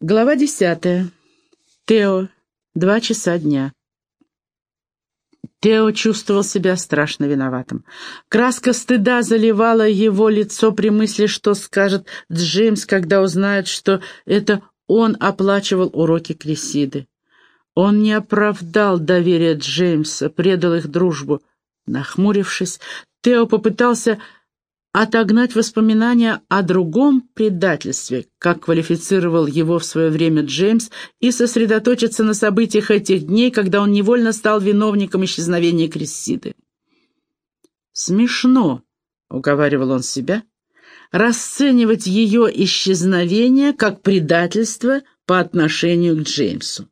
Глава десятая. Тео. Два часа дня. Тео чувствовал себя страшно виноватым. Краска стыда заливала его лицо при мысли, что скажет Джеймс, когда узнает, что это он оплачивал уроки Крисиды. Он не оправдал доверия Джеймса, предал их дружбу. Нахмурившись, Тео попытался отогнать воспоминания о другом предательстве, как квалифицировал его в свое время Джеймс, и сосредоточиться на событиях этих дней, когда он невольно стал виновником исчезновения Крессиды. «Смешно», — уговаривал он себя, — «расценивать ее исчезновение как предательство по отношению к Джеймсу.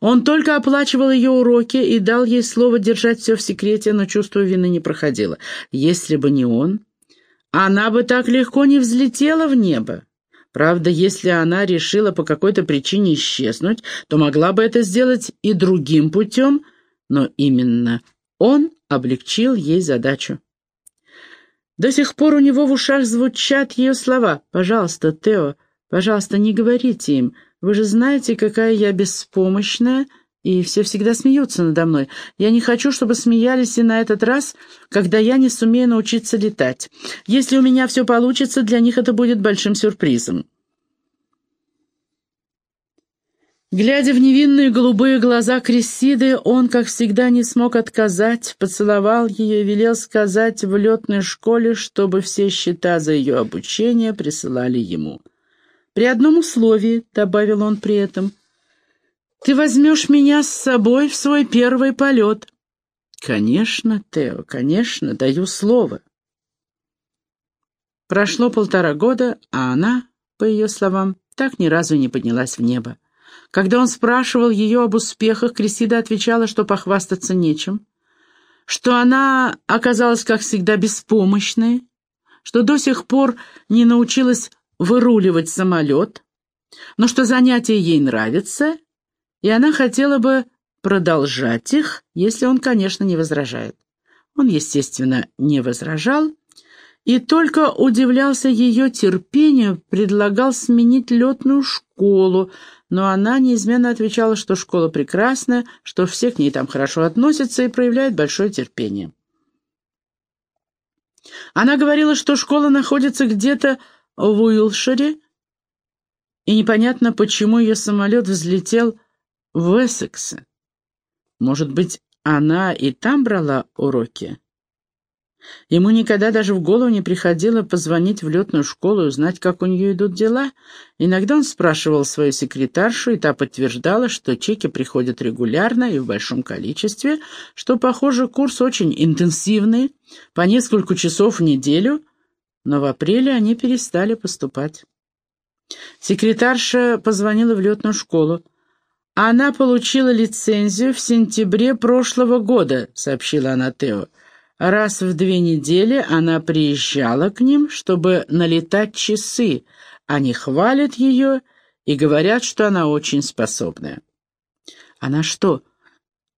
Он только оплачивал ее уроки и дал ей слово держать все в секрете, но чувство вины не проходило. Если бы не он, она бы так легко не взлетела в небо. Правда, если она решила по какой-то причине исчезнуть, то могла бы это сделать и другим путем, но именно он облегчил ей задачу. До сих пор у него в ушах звучат ее слова «Пожалуйста, Тео, пожалуйста, не говорите им, вы же знаете, какая я беспомощная, и все всегда смеются надо мной. Я не хочу, чтобы смеялись и на этот раз, когда я не сумею научиться летать. Если у меня все получится, для них это будет большим сюрпризом». Глядя в невинные голубые глаза Крессиды, он, как всегда, не смог отказать, поцеловал ее и велел сказать в летной школе, чтобы все счета за ее обучение присылали ему. При одном условии, — добавил он при этом, — ты возьмешь меня с собой в свой первый полет. Конечно, Тео, конечно, даю слово. Прошло полтора года, а она, по ее словам, так ни разу не поднялась в небо. Когда он спрашивал ее об успехах, Крисида отвечала, что похвастаться нечем, что она оказалась, как всегда, беспомощной, что до сих пор не научилась выруливать самолет, но что занятие ей нравится, и она хотела бы продолжать их, если он, конечно, не возражает. Он, естественно, не возражал, и только удивлялся ее терпению, предлагал сменить летную школу, но она неизменно отвечала, что школа прекрасная, что все к ней там хорошо относятся и проявляют большое терпение. Она говорила, что школа находится где-то в Уилшире, и непонятно, почему ее самолет взлетел в Эссексе. Может быть, она и там брала уроки? Ему никогда даже в голову не приходило позвонить в летную школу и узнать, как у нее идут дела. Иногда он спрашивал свою секретаршу, и та подтверждала, что чеки приходят регулярно и в большом количестве, что, похоже, курс очень интенсивный, по несколько часов в неделю, но в апреле они перестали поступать. Секретарша позвонила в летную школу. «Она получила лицензию в сентябре прошлого года», — сообщила она Тео. «Раз в две недели она приезжала к ним, чтобы налетать часы. Они хвалят ее и говорят, что она очень способная». «Она что,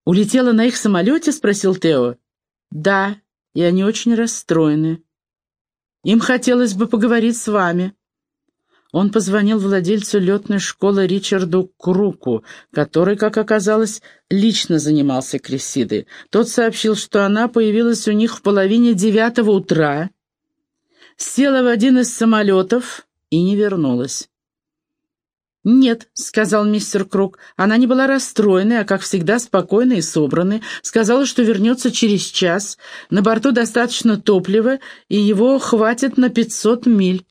улетела на их самолете?» — спросил Тео. «Да, и они очень расстроены. Им хотелось бы поговорить с вами». Он позвонил владельцу летной школы Ричарду Круку, который, как оказалось, лично занимался Крисидой. Тот сообщил, что она появилась у них в половине девятого утра, села в один из самолетов и не вернулась. «Нет», — сказал мистер Крук, — она не была расстроенной, а, как всегда, спокойной и собранной, сказала, что вернется через час, на борту достаточно топлива, и его хватит на пятьсот миль.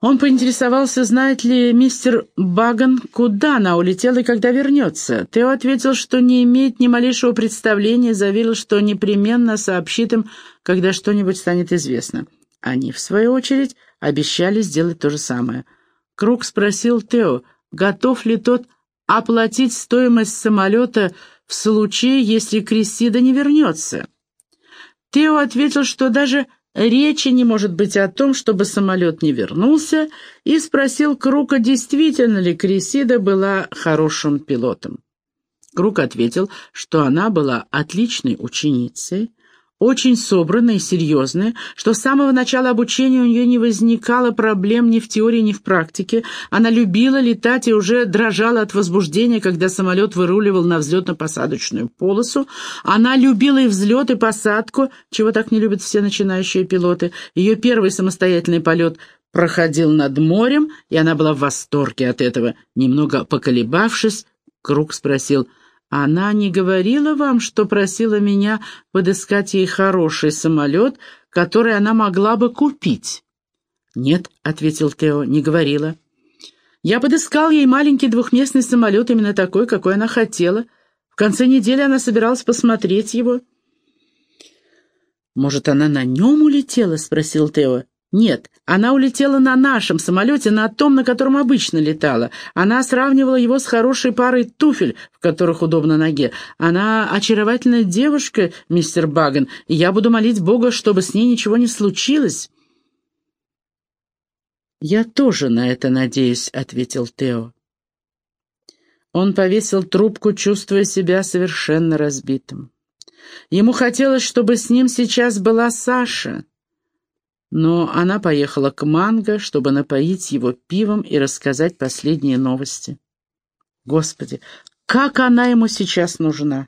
Он поинтересовался, знает ли мистер Баган, куда она улетела и когда вернется. Тео ответил, что не имеет ни малейшего представления, заверил, что непременно сообщит им, когда что-нибудь станет известно. Они, в свою очередь, обещали сделать то же самое — Круг спросил Тео, готов ли тот оплатить стоимость самолета в случае, если Крессида не вернется. Тео ответил, что даже речи не может быть о том, чтобы самолет не вернулся, и спросил Крука, действительно ли Крессида была хорошим пилотом. Круг ответил, что она была отличной ученицей, очень собранная и серьезная, что с самого начала обучения у нее не возникало проблем ни в теории, ни в практике. Она любила летать и уже дрожала от возбуждения, когда самолет выруливал на взлетно-посадочную полосу. Она любила и взлет, и посадку, чего так не любят все начинающие пилоты. Ее первый самостоятельный полет проходил над морем, и она была в восторге от этого. Немного поколебавшись, Круг спросил — она не говорила вам, что просила меня подыскать ей хороший самолет, который она могла бы купить?» «Нет», — ответил Тео, — «не говорила». «Я подыскал ей маленький двухместный самолет, именно такой, какой она хотела. В конце недели она собиралась посмотреть его». «Может, она на нем улетела?» — спросил Тео. Нет, она улетела на нашем самолете, на том, на котором обычно летала. Она сравнивала его с хорошей парой туфель, в которых удобно ноге. Она очаровательная девушка, мистер Баган, и я буду молить Бога, чтобы с ней ничего не случилось. «Я тоже на это надеюсь», — ответил Тео. Он повесил трубку, чувствуя себя совершенно разбитым. Ему хотелось, чтобы с ним сейчас была Саша но она поехала к Манго, чтобы напоить его пивом и рассказать последние новости. Господи, как она ему сейчас нужна!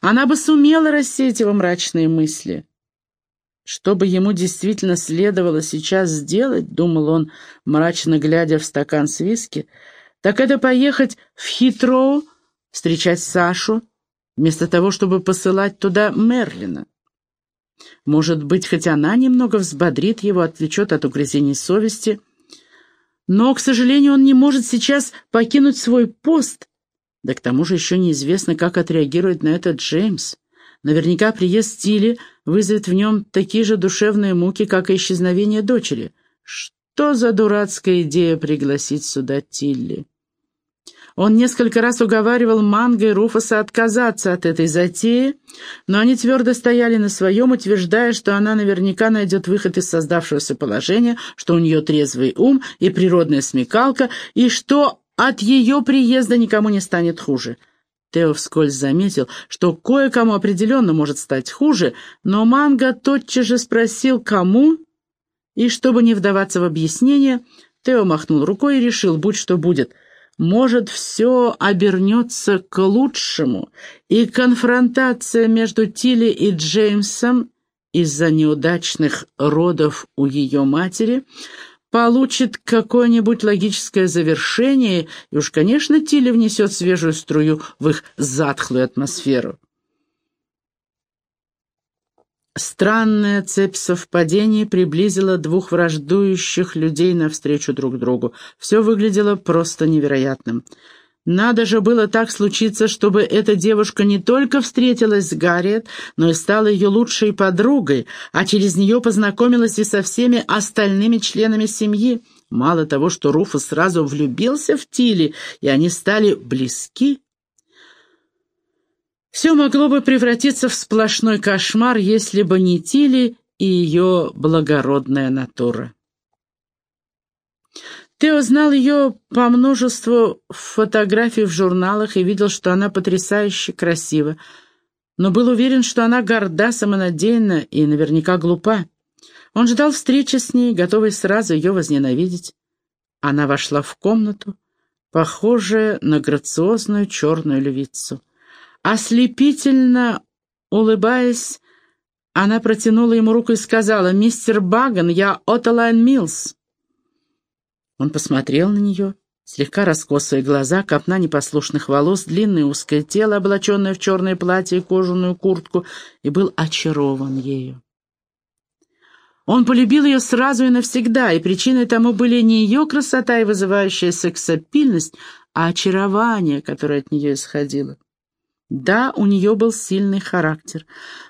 Она бы сумела рассеять его мрачные мысли. Что бы ему действительно следовало сейчас сделать, думал он, мрачно глядя в стакан с виски, так это поехать в Хитроу, встречать Сашу, вместо того, чтобы посылать туда Мерлина. Может быть, хоть она немного взбодрит его, отвлечет от угрызений совести. Но, к сожалению, он не может сейчас покинуть свой пост. Да к тому же еще неизвестно, как отреагирует на это Джеймс. Наверняка приезд Тилли вызовет в нем такие же душевные муки, как и исчезновение дочери. Что за дурацкая идея пригласить сюда Тилли? Он несколько раз уговаривал Манго и Руфаса отказаться от этой затеи, но они твердо стояли на своем, утверждая, что она наверняка найдет выход из создавшегося положения, что у нее трезвый ум и природная смекалка, и что от ее приезда никому не станет хуже. Тео вскользь заметил, что кое-кому определенно может стать хуже, но Манго тотчас же спросил, кому, и чтобы не вдаваться в объяснение, Тео махнул рукой и решил, будь что будет — может, все обернется к лучшему, и конфронтация между Тилли и Джеймсом из-за неудачных родов у ее матери получит какое-нибудь логическое завершение, и уж, конечно, Тилли внесет свежую струю в их затхлую атмосферу. Странная цепь совпадений приблизила двух враждующих людей навстречу друг другу. Все выглядело просто невероятным. Надо же было так случиться, чтобы эта девушка не только встретилась с Гарриет, но и стала ее лучшей подругой, а через нее познакомилась и со всеми остальными членами семьи. Мало того, что Руфус сразу влюбился в Тилли, и они стали близки, все могло бы превратиться в сплошной кошмар, если бы не Тили и ее благородная натура. Тео знал ее по множеству фотографий в журналах и видел, что она потрясающе красива, но был уверен, что она горда, самонадеянна и наверняка глупа. Он ждал встречи с ней, готовый сразу ее возненавидеть. Она вошла в комнату, похожая на грациозную черную львицу. Ослепительно улыбаясь, она протянула ему руку и сказала, «Мистер Баган, я Отолайн Милс». Он посмотрел на нее, слегка раскосые глаза, копна непослушных волос, длинное узкое тело, облаченное в черное платье и кожаную куртку, и был очарован ею. Он полюбил ее сразу и навсегда, и причиной тому были не ее красота и вызывающая сексапильность, а очарование, которое от нее исходило. Да, у нее был сильный характер,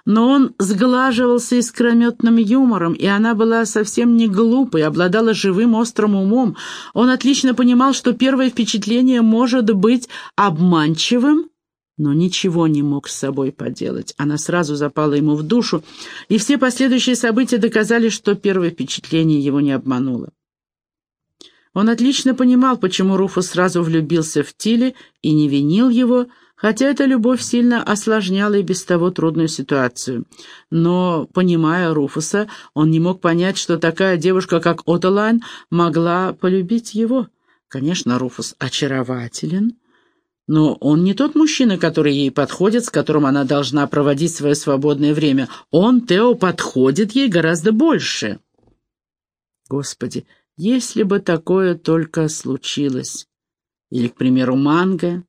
но он сглаживался искрометным юмором, и она была совсем не глупой, обладала живым острым умом. Он отлично понимал, что первое впечатление может быть обманчивым, но ничего не мог с собой поделать. Она сразу запала ему в душу, и все последующие события доказали, что первое впечатление его не обмануло. Он отлично понимал, почему Руфус сразу влюбился в Тиле и не винил его, хотя эта любовь сильно осложняла и без того трудную ситуацию. Но, понимая Руфуса, он не мог понять, что такая девушка, как Отолайн, могла полюбить его. Конечно, Руфус очарователен, но он не тот мужчина, который ей подходит, с которым она должна проводить свое свободное время. Он, Тео, подходит ей гораздо больше. Господи, если бы такое только случилось. Или, к примеру, манго.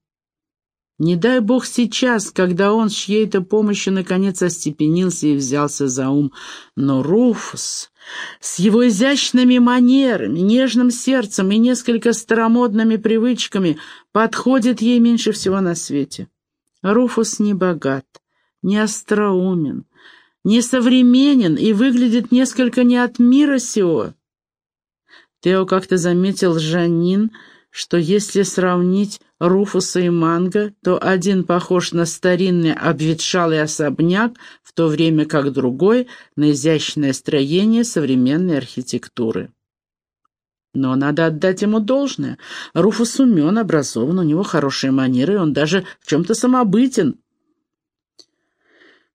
Не дай бог сейчас, когда он с чьей-то помощью наконец остепенился и взялся за ум. Но Руфус с его изящными манерами, нежным сердцем и несколько старомодными привычками подходит ей меньше всего на свете. Руфус не богат, не остроумен, не современен и выглядит несколько не от мира сего. Тео как-то заметил Жанин, что если сравнить Руфуса и Манго, то один похож на старинный обветшалый особняк, в то время как другой — на изящное строение современной архитектуры. Но надо отдать ему должное. Руфус умен, образован, у него хорошие манеры, он даже в чем-то самобытен.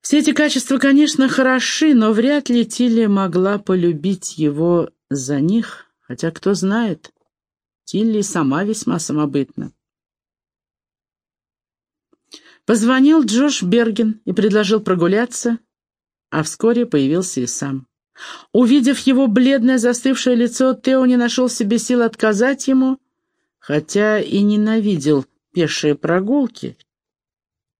Все эти качества, конечно, хороши, но вряд ли Тилли могла полюбить его за них, хотя кто знает, Тилли сама весьма самобытна. Позвонил Джош Берген и предложил прогуляться, а вскоре появился и сам. Увидев его бледное застывшее лицо, Тео не нашел себе сил отказать ему, хотя и ненавидел пешие прогулки,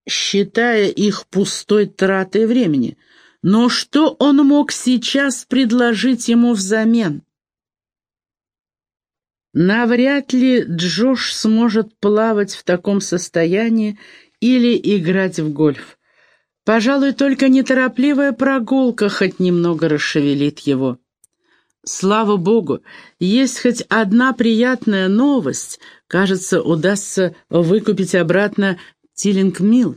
считая их пустой тратой времени. Но что он мог сейчас предложить ему взамен? Навряд ли Джош сможет плавать в таком состоянии или играть в гольф. Пожалуй, только неторопливая прогулка хоть немного расшевелит его. Слава богу, есть хоть одна приятная новость. Кажется, удастся выкупить обратно Тиллинг-Милл.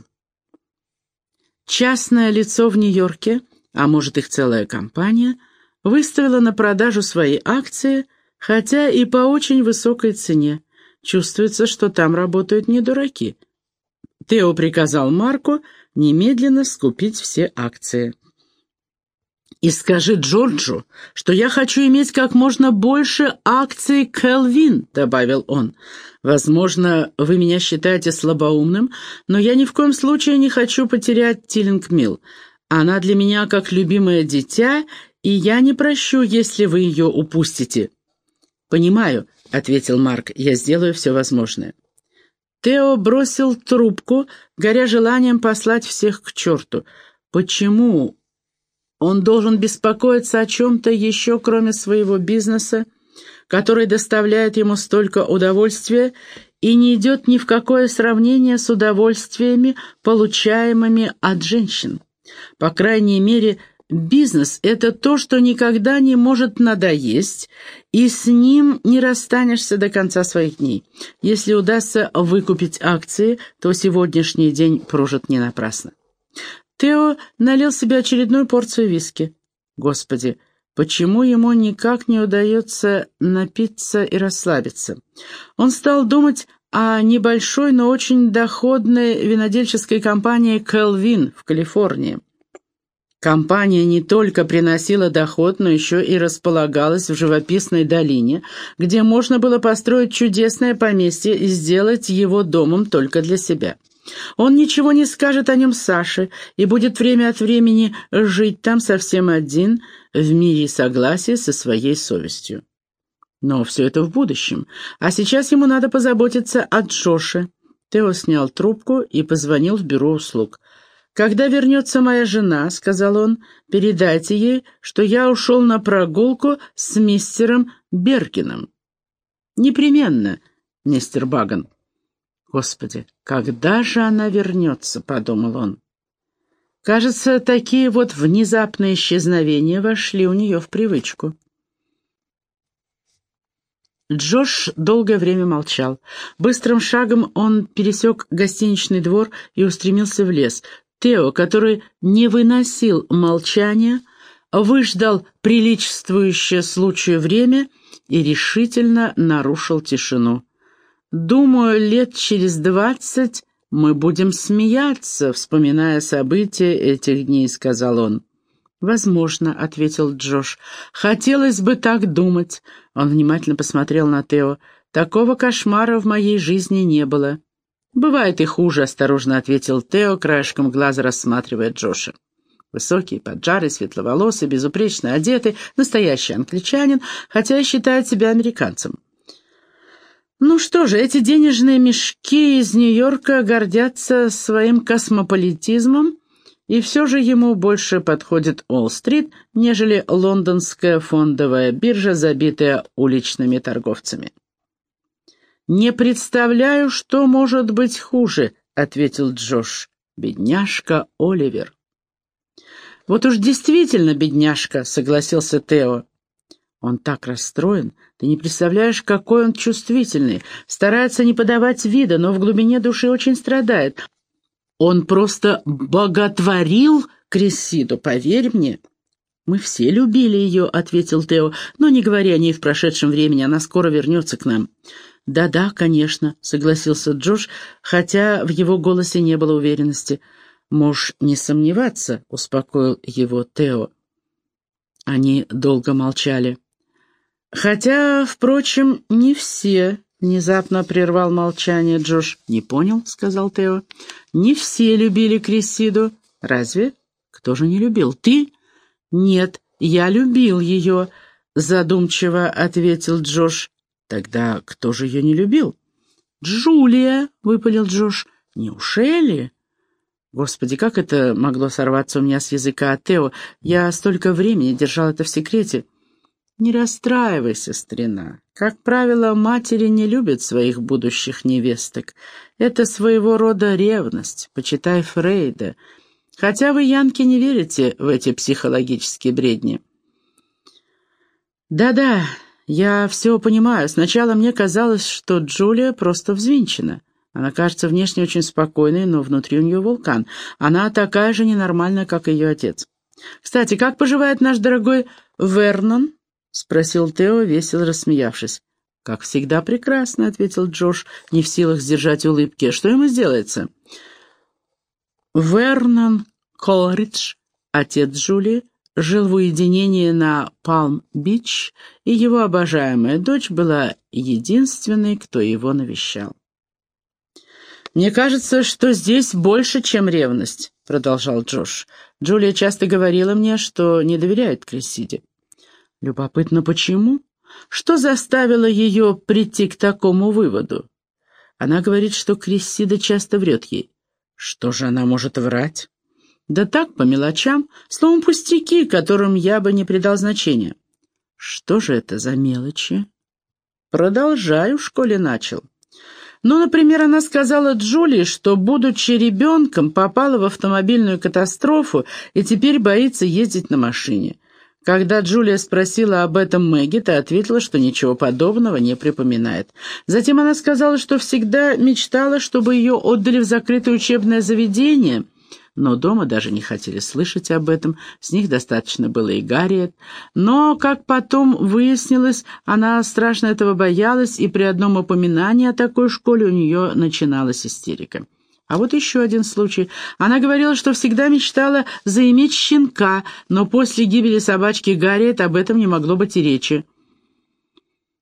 Частное лицо в Нью-Йорке, а может их целая компания, выставила на продажу свои акции, хотя и по очень высокой цене. Чувствуется, что там работают не дураки — Тео приказал Марку немедленно скупить все акции. «И скажи Джорджу, что я хочу иметь как можно больше акций Келвин», — добавил он. «Возможно, вы меня считаете слабоумным, но я ни в коем случае не хочу потерять Тиллинг Милл. Она для меня как любимое дитя, и я не прощу, если вы ее упустите». «Понимаю», — ответил Марк, — «я сделаю все возможное». Тео бросил трубку, горя желанием послать всех к черту. Почему он должен беспокоиться о чем-то еще, кроме своего бизнеса, который доставляет ему столько удовольствия и не идет ни в какое сравнение с удовольствиями, получаемыми от женщин? По крайней мере, Бизнес — это то, что никогда не может надоесть, и с ним не расстанешься до конца своих дней. Если удастся выкупить акции, то сегодняшний день прожит не напрасно. Тео налил себе очередную порцию виски. Господи, почему ему никак не удается напиться и расслабиться? Он стал думать о небольшой, но очень доходной винодельческой компании «Келвин» в Калифорнии. Компания не только приносила доход, но еще и располагалась в живописной долине, где можно было построить чудесное поместье и сделать его домом только для себя. Он ничего не скажет о нем Саше и будет время от времени жить там совсем один, в мире и согласии со своей совестью. Но все это в будущем, а сейчас ему надо позаботиться о Джоше. Тео снял трубку и позвонил в бюро услуг. «Когда вернется моя жена», — сказал он, — «передайте ей, что я ушел на прогулку с мистером Беркиным». «Непременно, мистер Баган». «Господи, когда же она вернется?» — подумал он. Кажется, такие вот внезапные исчезновения вошли у нее в привычку. Джош долгое время молчал. Быстрым шагом он пересек гостиничный двор и устремился в лес. Тео, который не выносил молчания, выждал приличествующее случаю время и решительно нарушил тишину. «Думаю, лет через двадцать мы будем смеяться, вспоминая события этих дней», — сказал он. «Возможно», — ответил Джош. «Хотелось бы так думать». Он внимательно посмотрел на Тео. «Такого кошмара в моей жизни не было». «Бывает и хуже», — осторожно ответил Тео, краешком глаза рассматривая Джоша. Высокий, поджарый, светловолосый, безупречно одетый, настоящий англичанин, хотя и считает себя американцем. Ну что же, эти денежные мешки из Нью-Йорка гордятся своим космополитизмом, и все же ему больше подходит Уолл-стрит, нежели лондонская фондовая биржа, забитая уличными торговцами. «Не представляю, что может быть хуже», — ответил Джош. «Бедняжка Оливер». «Вот уж действительно бедняжка», — согласился Тео. Он так расстроен, ты не представляешь, какой он чувствительный. Старается не подавать вида, но в глубине души очень страдает. Он просто боготворил Крессиду, поверь мне. «Мы все любили ее», — ответил Тео, — «но не говори о ней в прошедшем времени, она скоро вернется к нам». «Да-да, конечно», — согласился Джош, хотя в его голосе не было уверенности. «Можешь не сомневаться», — успокоил его Тео. Они долго молчали. «Хотя, впрочем, не все», — внезапно прервал молчание Джош. «Не понял», — сказал Тео. «Не все любили Крисиду. Разве? Кто же не любил? Ты?» «Нет, я любил ее», — задумчиво ответил Джош. «Тогда кто же ее не любил?» «Джулия», — выпалил Джош. «Неужели?» Господи, как это могло сорваться у меня с языка Тео? Я столько времени держал это в секрете. Не расстраивайся, старина. Как правило, матери не любят своих будущих невесток. Это своего рода ревность, почитай Фрейда. Хотя вы, Янки, не верите в эти психологические бредни. Да-да, я все понимаю. Сначала мне казалось, что Джулия просто взвинчена. Она кажется внешне очень спокойной, но внутри у нее вулкан. Она такая же ненормальная, как ее отец. Кстати, как поживает наш дорогой Вернон? — спросил Тео, весело рассмеявшись. «Как всегда прекрасно», — ответил Джош, не в силах сдержать улыбки. «Что ему сделается?» Вернон Колридж, отец Джулии, жил в уединении на Палм-Бич, и его обожаемая дочь была единственной, кто его навещал. «Мне кажется, что здесь больше, чем ревность», — продолжал Джош. «Джулия часто говорила мне, что не доверяет Крессиде. Любопытно, почему? Что заставило ее прийти к такому выводу? Она говорит, что Крессида часто врет ей. Что же она может врать? Да так, по мелочам, словом, пустяки, которым я бы не придал значения. Что же это за мелочи? Продолжаю, в школе начал. Ну, например, она сказала Джулии, что, будучи ребенком, попала в автомобильную катастрофу и теперь боится ездить на машине. Когда Джулия спросила об этом Мэгги, та ответила, что ничего подобного не припоминает. Затем она сказала, что всегда мечтала, чтобы ее отдали в закрытое учебное заведение, но дома даже не хотели слышать об этом, с них достаточно было и Гарриет. Но, как потом выяснилось, она страшно этого боялась, и при одном упоминании о такой школе у нее начиналась истерика. А вот еще один случай. Она говорила, что всегда мечтала заиметь щенка, но после гибели собачки Гарриет об этом не могло быть и речи.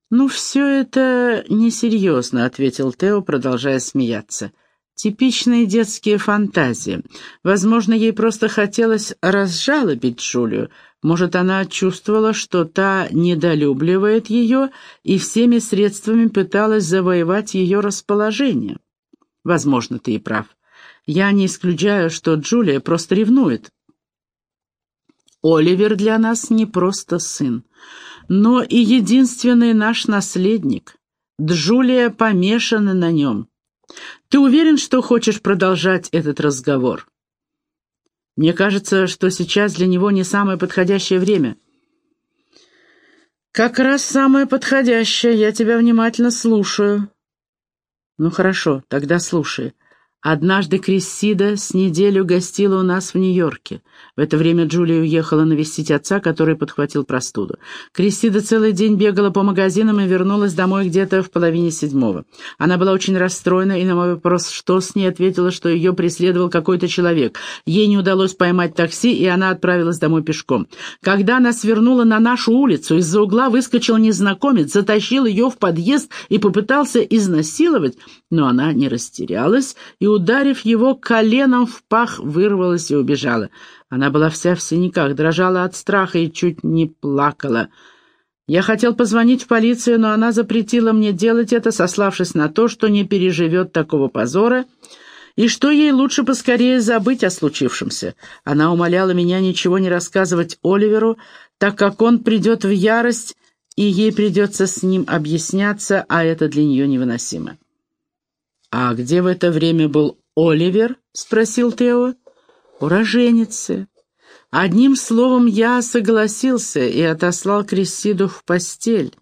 «Ну, все это несерьезно», — ответил Тео, продолжая смеяться. «Типичные детские фантазии. Возможно, ей просто хотелось разжалобить Джулию. Может, она чувствовала, что та недолюбливает ее и всеми средствами пыталась завоевать ее расположение». Возможно, ты и прав. Я не исключаю, что Джулия просто ревнует. Оливер для нас не просто сын, но и единственный наш наследник. Джулия помешана на нем. Ты уверен, что хочешь продолжать этот разговор? Мне кажется, что сейчас для него не самое подходящее время. Как раз самое подходящее, я тебя внимательно слушаю. «Ну хорошо, тогда слушай. Однажды Крессида с неделю гостила у нас в Нью-Йорке. В это время Джулия уехала навестить отца, который подхватил простуду. Крессида целый день бегала по магазинам и вернулась домой где-то в половине седьмого. Она была очень расстроена и на мой вопрос, что с ней, ответила, что ее преследовал какой-то человек. Ей не удалось поймать такси, и она отправилась домой пешком. Когда она свернула на нашу улицу, из-за угла выскочил незнакомец, затащил ее в подъезд и попытался изнасиловать, но она не растерялась и ударив его коленом в пах, вырвалась и убежала. Она была вся в синяках, дрожала от страха и чуть не плакала. Я хотел позвонить в полицию, но она запретила мне делать это, сославшись на то, что не переживет такого позора, и что ей лучше поскорее забыть о случившемся. Она умоляла меня ничего не рассказывать Оливеру, так как он придет в ярость, и ей придется с ним объясняться, а это для нее невыносимо. «А где в это время был Оливер?» — спросил Тео. «Уроженец. Одним словом, я согласился и отослал Крессиду в постель.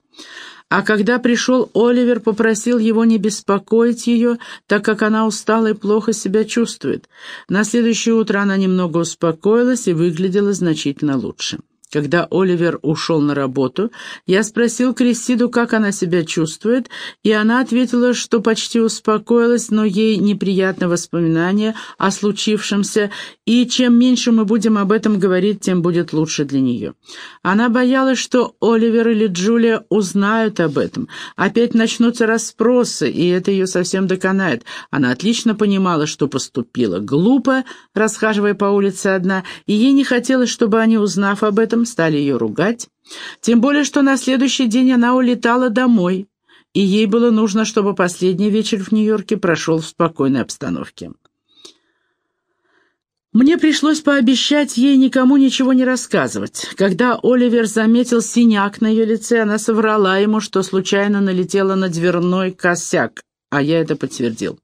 А когда пришел Оливер, попросил его не беспокоить ее, так как она устала и плохо себя чувствует. На следующее утро она немного успокоилась и выглядела значительно лучше. Когда Оливер ушел на работу, я спросил Крессиду, как она себя чувствует, и она ответила, что почти успокоилась, но ей неприятны воспоминания о случившемся, и чем меньше мы будем об этом говорить, тем будет лучше для нее. Она боялась, что Оливер или Джулия узнают об этом. Опять начнутся расспросы, и это ее совсем доконает. Она отлично понимала, что поступила глупо, расхаживая по улице одна, и ей не хотелось, чтобы они, узнав об этом, стали ее ругать. Тем более, что на следующий день она улетала домой, и ей было нужно, чтобы последний вечер в Нью-Йорке прошел в спокойной обстановке. Мне пришлось пообещать ей никому ничего не рассказывать. Когда Оливер заметил синяк на ее лице, она соврала ему, что случайно налетела на дверной косяк, а я это подтвердил.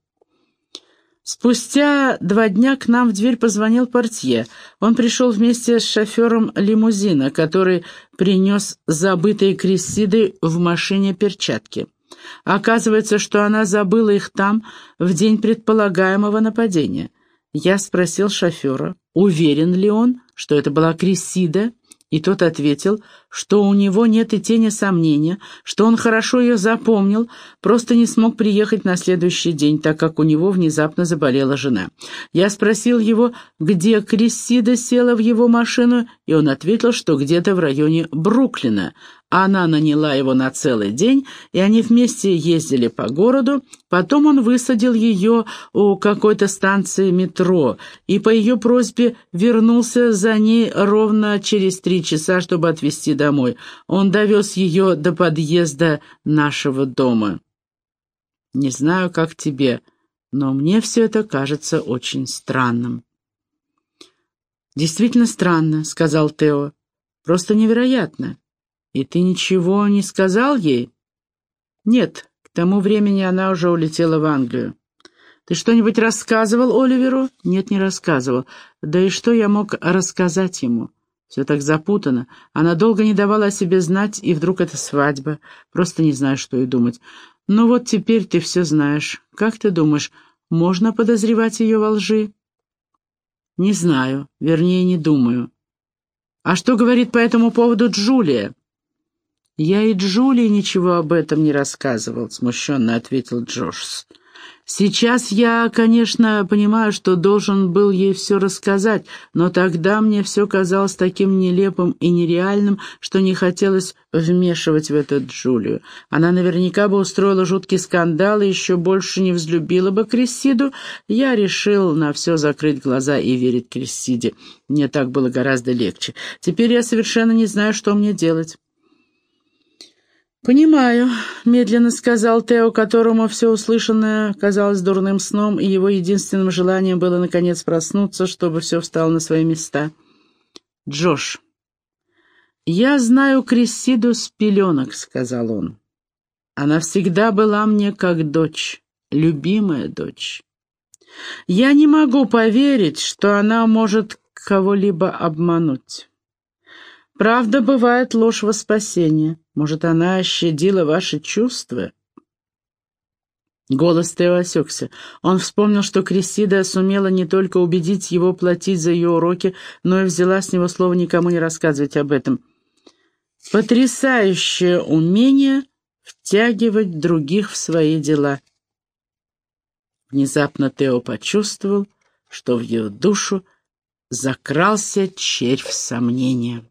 Спустя два дня к нам в дверь позвонил портье. Он пришел вместе с шофером лимузина, который принес забытые крессиды в машине перчатки. Оказывается, что она забыла их там в день предполагаемого нападения. Я спросил шофера, уверен ли он, что это была Крисида, и тот ответил, что у него нет и тени сомнения, что он хорошо ее запомнил, просто не смог приехать на следующий день, так как у него внезапно заболела жена. Я спросил его, где Крессида села в его машину, и он ответил, что где-то в районе Бруклина, она наняла его на целый день, и они вместе ездили по городу. Потом он высадил ее у какой-то станции метро, и по ее просьбе вернулся за ней ровно через три часа, чтобы отвезти домой. Он довез ее до подъезда нашего дома. Не знаю, как тебе, но мне все это кажется очень странным. «Действительно странно», — сказал Тео. «Просто невероятно. «И ты ничего не сказал ей?» «Нет, к тому времени она уже улетела в Англию». «Ты что-нибудь рассказывал Оливеру?» «Нет, не рассказывал. Да и что я мог рассказать ему?» «Все так запутано. Она долго не давала о себе знать, и вдруг это свадьба. Просто не знаю, что и думать. Ну вот теперь ты все знаешь. Как ты думаешь, можно подозревать ее во лжи?» «Не знаю. Вернее, не думаю». «А что говорит по этому поводу Джулия?» «Я и Джулии ничего об этом не рассказывал», — смущенно ответил Джошс. «Сейчас я, конечно, понимаю, что должен был ей все рассказать, но тогда мне все казалось таким нелепым и нереальным, что не хотелось вмешивать в это Джулию. Она наверняка бы устроила жуткий скандал и еще больше не взлюбила бы Крессиду. Я решил на все закрыть глаза и верить Крессиде. Мне так было гораздо легче. Теперь я совершенно не знаю, что мне делать». «Понимаю», — медленно сказал Тео, которому все услышанное казалось дурным сном, и его единственным желанием было, наконец, проснуться, чтобы все встало на свои места. «Джош, я знаю Крессиду с пеленок», — сказал он. «Она всегда была мне как дочь, любимая дочь. Я не могу поверить, что она может кого-либо обмануть». Правда, бывает ложь во спасение. Может, она щадила ваши чувства? Голос Тео осекся. Он вспомнил, что Крисида сумела не только убедить его платить за ее уроки, но и взяла с него слово никому не рассказывать об этом. Потрясающее умение втягивать других в свои дела. Внезапно Тео почувствовал, что в ее душу закрался червь сомнения.